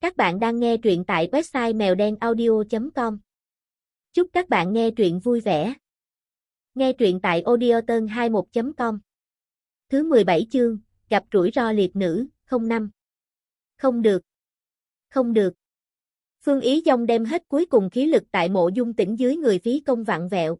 Các bạn đang nghe truyện tại website mèo đen audio.com. Chúc các bạn nghe truyện vui vẻ. Nghe truyện tại audioton 21.com. Thứ 17 chương, gặp rủi ro liệt nữ, 05. Không được. Không được. Phương Ý Dông đem hết cuối cùng khí lực tại mộ dung tỉnh dưới người phí công vạn vẹo.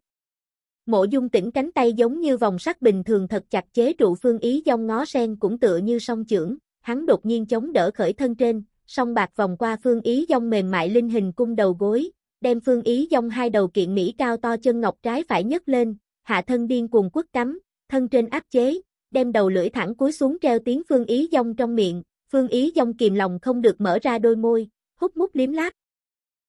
Mộ dung tỉnh cánh tay giống như vòng sắt bình thường thật chặt chế trụ Phương Ý Dông ngó sen cũng tựa như song chưởng, hắn đột nhiên chống đỡ khởi thân trên, song bạc vòng qua phương ý dông mềm mại linh hình cung đầu gối, đem phương ý dông hai đầu kiện Mỹ cao to chân ngọc trái phải nhấc lên, hạ thân điên cuồng quất cắm, thân trên áp chế, đem đầu lưỡi thẳng cúi xuống treo tiếng phương ý dông trong miệng, phương ý dông kìm lòng không được mở ra đôi môi, hút mút liếm láp.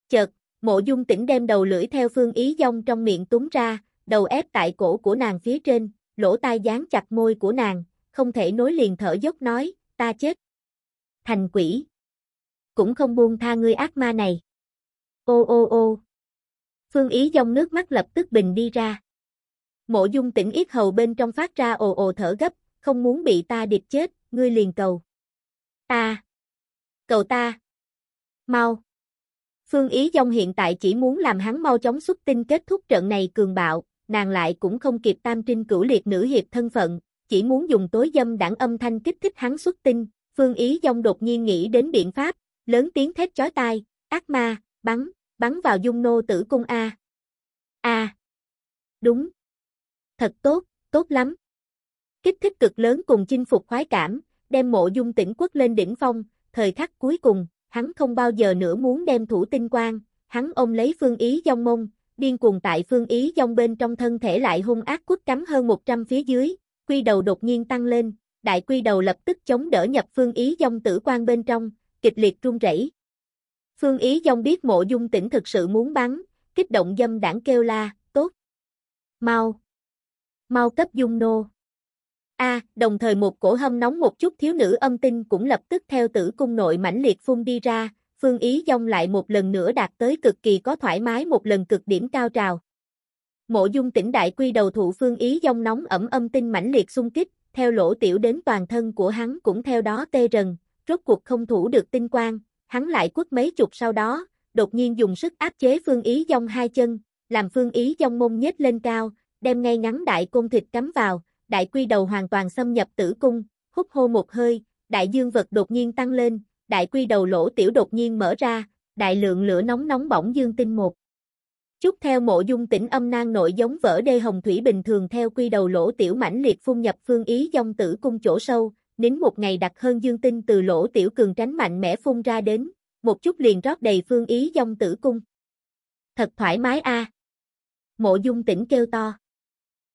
Chợt, mộ dung tỉnh đem đầu lưỡi theo phương ý dông trong miệng túng ra, đầu ép tại cổ của nàng phía trên, lỗ tai dán chặt môi của nàng, không thể nối liền thở dốc nói, ta chết. Thành quỷ cũng không buông tha ngươi ác ma này. Ô ô ô. Phương Ý dòng nước mắt lập tức bình đi ra. Mộ dung tỉnh yết hầu bên trong phát ra ồ ồ thở gấp, không muốn bị ta điệp chết, ngươi liền cầu. Ta. Cầu ta. Mau. Phương Ý dòng hiện tại chỉ muốn làm hắn mau chóng xuất tinh kết thúc trận này cường bạo, nàng lại cũng không kịp tam trinh cửu liệt nữ hiệp thân phận, chỉ muốn dùng tối dâm đảng âm thanh kích thích hắn xuất tinh. Phương Ý dòng đột nhiên nghĩ đến biện pháp, lớn tiếng thét chói tai, ác ma, bắn, bắn vào dung nô tử cung A. A. Đúng. Thật tốt, tốt lắm. Kích thích cực lớn cùng chinh phục khoái cảm, đem mộ dung tỉnh quốc lên đỉnh phong, thời khắc cuối cùng, hắn không bao giờ nữa muốn đem thủ tinh quang, hắn ôm lấy phương ý dòng mông, điên cuồng tại phương ý dòng bên trong thân thể lại hung ác quất cắm hơn 100 phía dưới, quy đầu đột nhiên tăng lên, đại quy đầu lập tức chống đỡ nhập phương ý dòng tử quan bên trong, kịch liệt run rẩy. Phương Ý Dông biết mộ dung tỉnh thực sự muốn bắn, kích động dâm đảng kêu la, tốt. Mau. Mau cấp dung nô. A, đồng thời một cổ hâm nóng một chút thiếu nữ âm tinh cũng lập tức theo tử cung nội mãnh liệt phun đi ra, Phương Ý Dông lại một lần nữa đạt tới cực kỳ có thoải mái một lần cực điểm cao trào. Mộ dung tỉnh đại quy đầu thụ Phương Ý Dông nóng ẩm âm tinh mãnh liệt xung kích, theo lỗ tiểu đến toàn thân của hắn cũng theo đó tê rần, rốt cuộc không thủ được tinh quang, hắn lại quất mấy chục sau đó, đột nhiên dùng sức áp chế phương ý dông hai chân, làm phương ý dông mông nhếch lên cao, đem ngay ngắn đại cung thịt cắm vào, đại quy đầu hoàn toàn xâm nhập tử cung, hút hô một hơi, đại dương vật đột nhiên tăng lên, đại quy đầu lỗ tiểu đột nhiên mở ra, đại lượng lửa nóng nóng bỏng dương tinh một. Chút theo mộ dung tỉnh âm nang nội giống vỡ đê hồng thủy bình thường theo quy đầu lỗ tiểu mãnh liệt phun nhập phương ý dông tử cung chỗ sâu, đến một ngày đặc hơn dương tinh từ lỗ tiểu cường tránh mạnh mẽ phun ra đến, một chút liền rót đầy phương ý dông tử cung. Thật thoải mái a. Mộ dung tỉnh kêu to.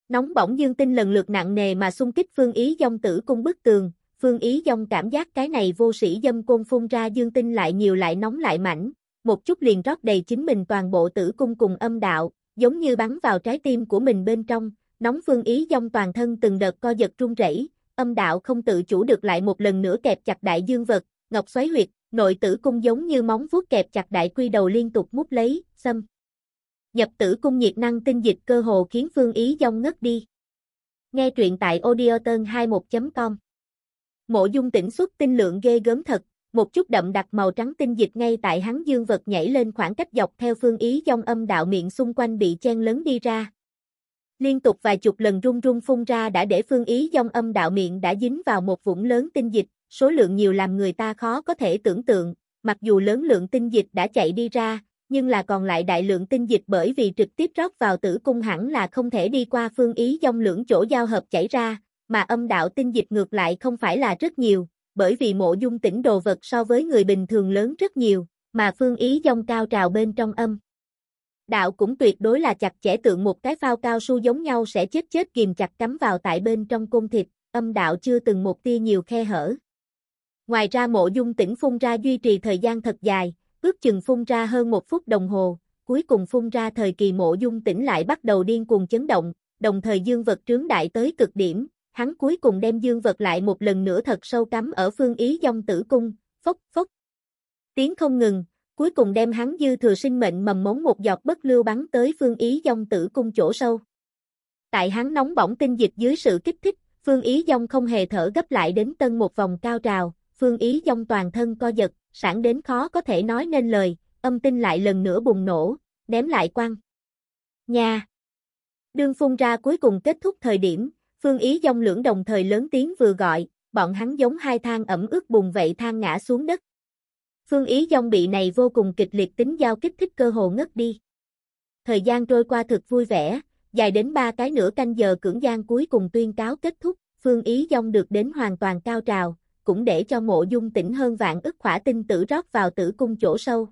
Nóng bỏng dương tinh lần lượt nặng nề mà xung kích phương ý dông tử cung bức tường, phương ý dông cảm giác cái này vô sĩ dâm côn phun ra dương tinh lại nhiều lại nóng lại mảnh, một chút liền rót đầy chính mình toàn bộ tử cung cùng âm đạo, giống như bắn vào trái tim của mình bên trong, nóng phương ý dông toàn thân từng đợt co giật run rẩy, âm đạo không tự chủ được lại một lần nữa kẹp chặt đại dương vật, ngọc xoáy huyệt, nội tử cung giống như móng vuốt kẹp chặt đại quy đầu liên tục mút lấy, xâm. Nhập tử cung nhiệt năng tinh dịch cơ hồ khiến Phương Ý dông ngất đi. Nghe truyện tại audioton 21.com Mộ dung tỉnh xuất tinh lượng ghê gớm thật, một chút đậm đặc màu trắng tinh dịch ngay tại hắn dương vật nhảy lên khoảng cách dọc theo phương ý dông âm đạo miệng xung quanh bị chen lớn đi ra, Liên tục vài chục lần rung rung phun ra đã để phương ý dông âm đạo miệng đã dính vào một vũng lớn tinh dịch, số lượng nhiều làm người ta khó có thể tưởng tượng, mặc dù lớn lượng tinh dịch đã chạy đi ra, nhưng là còn lại đại lượng tinh dịch bởi vì trực tiếp rót vào tử cung hẳn là không thể đi qua phương ý dông lưỡng chỗ giao hợp chảy ra, mà âm đạo tinh dịch ngược lại không phải là rất nhiều, bởi vì mộ dung tỉnh đồ vật so với người bình thường lớn rất nhiều, mà phương ý dông cao trào bên trong âm. Đạo cũng tuyệt đối là chặt chẽ tượng một cái phao cao su giống nhau sẽ chết chết kìm chặt cắm vào tại bên trong cung thịt, âm đạo chưa từng một tia nhiều khe hở. Ngoài ra mộ dung tỉnh phun ra duy trì thời gian thật dài, ước chừng phun ra hơn một phút đồng hồ, cuối cùng phun ra thời kỳ mộ dung tỉnh lại bắt đầu điên cuồng chấn động, đồng thời dương vật trướng đại tới cực điểm, hắn cuối cùng đem dương vật lại một lần nữa thật sâu cắm ở phương ý dông tử cung, phốc phốc. Tiếng không ngừng, cuối cùng đem hắn dư thừa sinh mệnh mầm mống một giọt bất lưu bắn tới phương ý dông tử cung chỗ sâu. Tại hắn nóng bỏng tinh dịch dưới sự kích thích, phương ý dông không hề thở gấp lại đến tân một vòng cao trào, Phương Ý Dông toàn thân co giật, sản đến khó có thể nói nên lời, âm tinh lại lần nữa bùng nổ, ném lại quăng. Nha! Đương phun ra cuối cùng kết thúc thời điểm, Phương Ý Dông lưỡng đồng thời lớn tiếng vừa gọi, bọn hắn giống hai thang ẩm ướt bùng vậy thang ngã xuống đất. Phương Ý Dông bị này vô cùng kịch liệt tính giao kích thích cơ hồ ngất đi. Thời gian trôi qua thực vui vẻ, dài đến ba cái nửa canh giờ cưỡng gian cuối cùng tuyên cáo kết thúc, Phương Ý Dông được đến hoàn toàn cao trào, cũng để cho mộ dung tỉnh hơn vạn ức khỏa tinh tử rót vào tử cung chỗ sâu.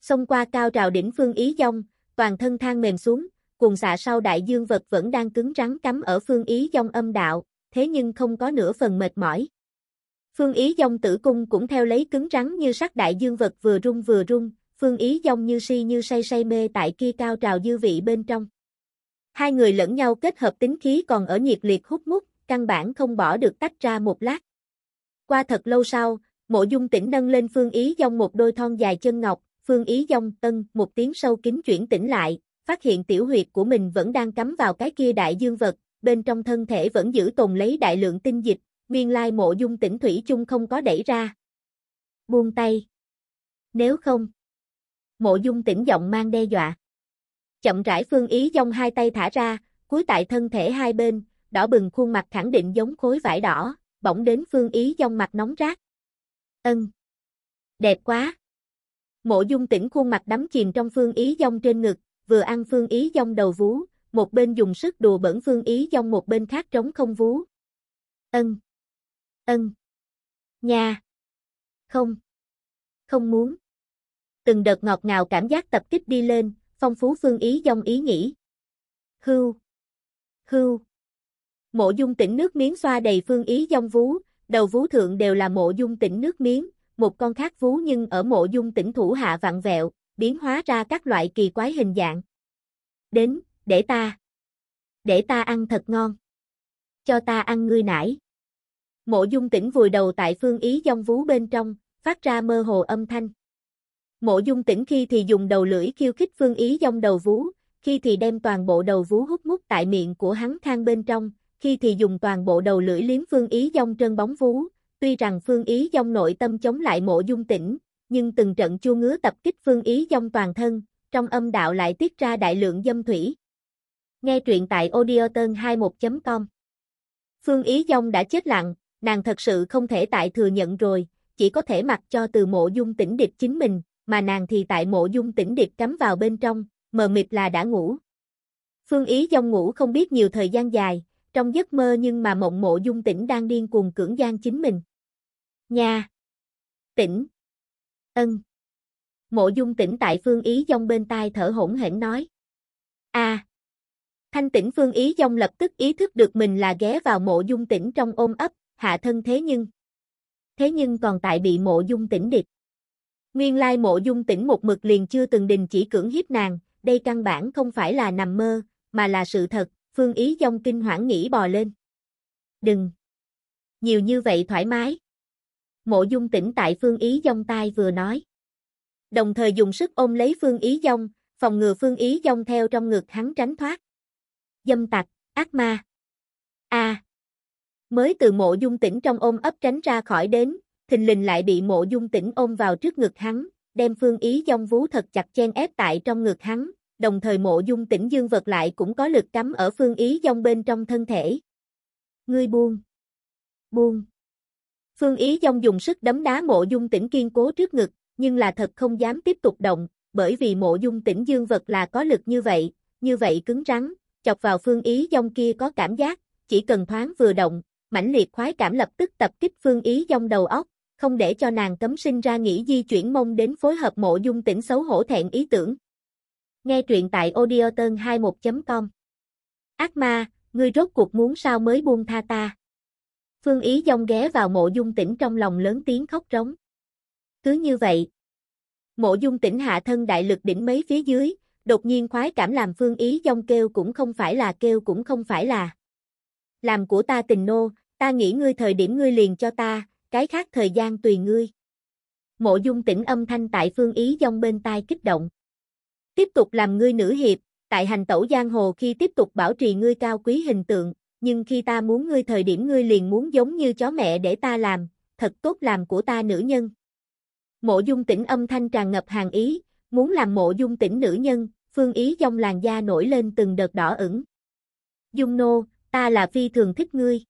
Xông qua cao trào đỉnh Phương Ý Dông, toàn thân thang mềm xuống, cùng xạ sau đại dương vật vẫn đang cứng rắn cắm ở Phương Ý Dông âm đạo, thế nhưng không có nửa phần mệt mỏi. Phương Ý Dông tử cung cũng theo lấy cứng rắn như sắc đại dương vật vừa rung vừa rung, Phương Ý Dông như si như say say mê tại kia cao trào dư vị bên trong. Hai người lẫn nhau kết hợp tính khí còn ở nhiệt liệt hút mút, căn bản không bỏ được tách ra một lát. Qua thật lâu sau, mộ dung tỉnh nâng lên Phương Ý Dông một đôi thon dài chân ngọc, Phương Ý Dông tân một tiếng sâu kín chuyển tỉnh lại, phát hiện tiểu huyệt của mình vẫn đang cắm vào cái kia đại dương vật, bên trong thân thể vẫn giữ tồn lấy đại lượng tinh dịch, nguyên lai mộ dung tỉnh thủy chung không có đẩy ra. Buông tay. Nếu không. Mộ dung tỉnh giọng mang đe dọa. Chậm rãi phương ý dông hai tay thả ra, cuối tại thân thể hai bên, đỏ bừng khuôn mặt khẳng định giống khối vải đỏ, bỗng đến phương ý dông mặt nóng rát. Ân. Đẹp quá. Mộ dung tỉnh khuôn mặt đắm chìm trong phương ý dông trên ngực, vừa ăn phương ý dông đầu vú, một bên dùng sức đùa bẩn phương ý dông một bên khác trống không vú. Ân. Ân. Nha. Không. Không muốn. Từng đợt ngọt ngào cảm giác tập kích đi lên, phong phú phương ý dông ý nghĩ. Hưu. Hưu. Mộ dung tỉnh nước miếng xoa đầy phương ý dông vú, đầu vú thượng đều là mộ dung tỉnh nước miếng, một con khác vú nhưng ở mộ dung tỉnh thủ hạ vặn vẹo, biến hóa ra các loại kỳ quái hình dạng. Đến, để ta. Để ta ăn thật ngon. Cho ta ăn ngươi nải. Mộ dung tỉnh vùi đầu tại phương ý dông vú bên trong, phát ra mơ hồ âm thanh. Mộ dung tỉnh khi thì dùng đầu lưỡi khiêu khích phương ý dông đầu vú, khi thì đem toàn bộ đầu vú hút mút tại miệng của hắn khang bên trong, khi thì dùng toàn bộ đầu lưỡi liếm phương ý dông trơn bóng vú. Tuy rằng phương ý dông nội tâm chống lại mộ dung tỉnh, nhưng từng trận chua ngứa tập kích phương ý dông toàn thân, trong âm đạo lại tiết ra đại lượng dâm thủy. Nghe truyện tại audioton21.com Phương Ý Dông đã chết lặng, nàng thật sự không thể tại thừa nhận rồi, chỉ có thể mặc cho từ mộ dung tỉnh điệp chính mình, mà nàng thì tại mộ dung tỉnh điệp cắm vào bên trong, mờ mịt là đã ngủ. Phương Ý Dông ngủ không biết nhiều thời gian dài, trong giấc mơ nhưng mà mộng mộ dung tỉnh đang điên cuồng cưỡng gian chính mình. Nha! Tỉnh! Ân! Mộ dung tỉnh tại Phương Ý Dông bên tai thở hỗn hển nói. a Thanh tỉnh Phương Ý Dông lập tức ý thức được mình là ghé vào mộ dung tỉnh trong ôm ấp, hạ thân thế nhưng. Thế nhưng còn tại bị mộ dung tỉnh địch. Nguyên lai mộ dung tỉnh một mực liền chưa từng đình chỉ cưỡng hiếp nàng, đây căn bản không phải là nằm mơ, mà là sự thật, Phương Ý Dông kinh hoảng nghĩ bò lên. Đừng! Nhiều như vậy thoải mái. Mộ dung tỉnh tại Phương Ý Dông tai vừa nói. Đồng thời dùng sức ôm lấy Phương Ý Dông, phòng ngừa Phương Ý Dông theo trong ngực hắn tránh thoát dâm tặc, ác ma. A. Mới từ mộ dung tỉnh trong ôm ấp tránh ra khỏi đến, thình lình lại bị mộ dung tỉnh ôm vào trước ngực hắn, đem phương ý dông vú thật chặt chen ép tại trong ngực hắn, đồng thời mộ dung tỉnh dương vật lại cũng có lực cắm ở phương ý dông bên trong thân thể. Ngươi buông. Buông. Phương ý dông dùng sức đấm đá mộ dung tỉnh kiên cố trước ngực, nhưng là thật không dám tiếp tục động, bởi vì mộ dung tỉnh dương vật là có lực như vậy, như vậy cứng rắn, chọc vào phương ý dông kia có cảm giác, chỉ cần thoáng vừa động, mãnh liệt khoái cảm lập tức tập kích phương ý dông đầu óc, không để cho nàng cấm sinh ra nghĩ di chuyển mông đến phối hợp mộ dung tỉnh xấu hổ thẹn ý tưởng. Nghe truyện tại audioton21.com Ác ma, ngươi rốt cuộc muốn sao mới buông tha ta. Phương ý dông ghé vào mộ dung tỉnh trong lòng lớn tiếng khóc rống. Cứ như vậy. Mộ dung tỉnh hạ thân đại lực đỉnh mấy phía dưới, Đột nhiên khoái cảm làm phương ý dông kêu cũng không phải là kêu cũng không phải là. Làm của ta tình nô, ta nghĩ ngươi thời điểm ngươi liền cho ta, cái khác thời gian tùy ngươi. Mộ dung tỉnh âm thanh tại phương ý dòng bên tai kích động. Tiếp tục làm ngươi nữ hiệp, tại hành tẩu giang hồ khi tiếp tục bảo trì ngươi cao quý hình tượng, nhưng khi ta muốn ngươi thời điểm ngươi liền muốn giống như chó mẹ để ta làm, thật tốt làm của ta nữ nhân. Mộ dung tỉnh âm thanh tràn ngập hàng ý, muốn làm mộ dung tỉnh nữ nhân, phương ý dòng làn da nổi lên từng đợt đỏ ửng. Dung nô, ta là phi thường thích ngươi.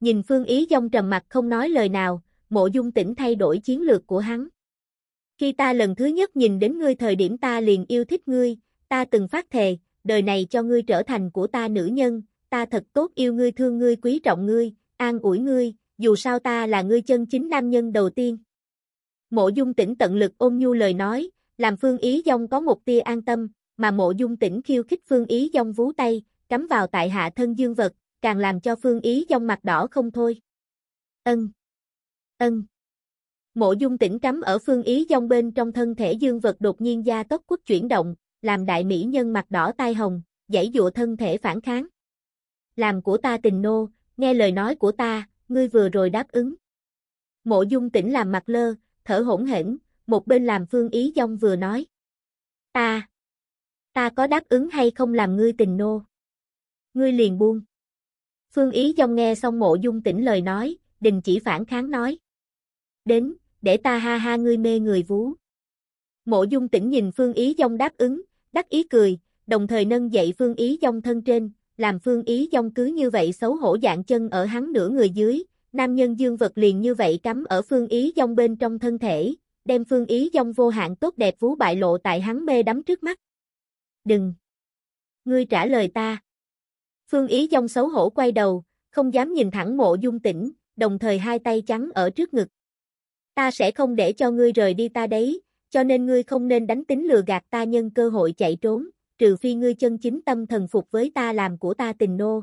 Nhìn phương ý Dông trầm mặt không nói lời nào, mộ dung tỉnh thay đổi chiến lược của hắn. Khi ta lần thứ nhất nhìn đến ngươi thời điểm ta liền yêu thích ngươi, ta từng phát thề, đời này cho ngươi trở thành của ta nữ nhân, ta thật tốt yêu ngươi thương ngươi quý trọng ngươi, an ủi ngươi, dù sao ta là ngươi chân chính nam nhân đầu tiên. Mộ dung tỉnh tận lực ôm nhu lời nói, làm Phương Ý Dông có một tia an tâm, mà mộ dung tỉnh khiêu khích Phương Ý Dông vú tay, cắm vào tại hạ thân dương vật, càng làm cho Phương Ý Dông mặt đỏ không thôi. Ân. Ân. Mộ dung tỉnh cắm ở Phương Ý Dông bên trong thân thể dương vật đột nhiên gia tốc quốc chuyển động, làm đại mỹ nhân mặt đỏ tai hồng, dãy dụa thân thể phản kháng. Làm của ta tình nô, nghe lời nói của ta, ngươi vừa rồi đáp ứng. Mộ dung tỉnh làm mặt lơ, thở hỗn hển, một bên làm phương ý dông vừa nói. Ta, ta có đáp ứng hay không làm ngươi tình nô? Ngươi liền buông. Phương ý dông nghe xong mộ dung tỉnh lời nói, đình chỉ phản kháng nói. Đến, để ta ha ha ngươi mê người vú. Mộ dung tỉnh nhìn phương ý dông đáp ứng, đắc ý cười, đồng thời nâng dậy phương ý dông thân trên, làm phương ý dông cứ như vậy xấu hổ dạng chân ở hắn nửa người dưới, nam nhân dương vật liền như vậy cắm ở phương ý dông bên trong thân thể, đem phương ý dông vô hạn tốt đẹp vú bại lộ tại hắn mê đắm trước mắt. Đừng! Ngươi trả lời ta. Phương ý dông xấu hổ quay đầu, không dám nhìn thẳng mộ dung tỉnh, đồng thời hai tay trắng ở trước ngực. Ta sẽ không để cho ngươi rời đi ta đấy, cho nên ngươi không nên đánh tính lừa gạt ta nhân cơ hội chạy trốn, trừ phi ngươi chân chính tâm thần phục với ta làm của ta tình nô.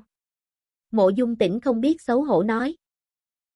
Mộ dung tỉnh không biết xấu hổ nói.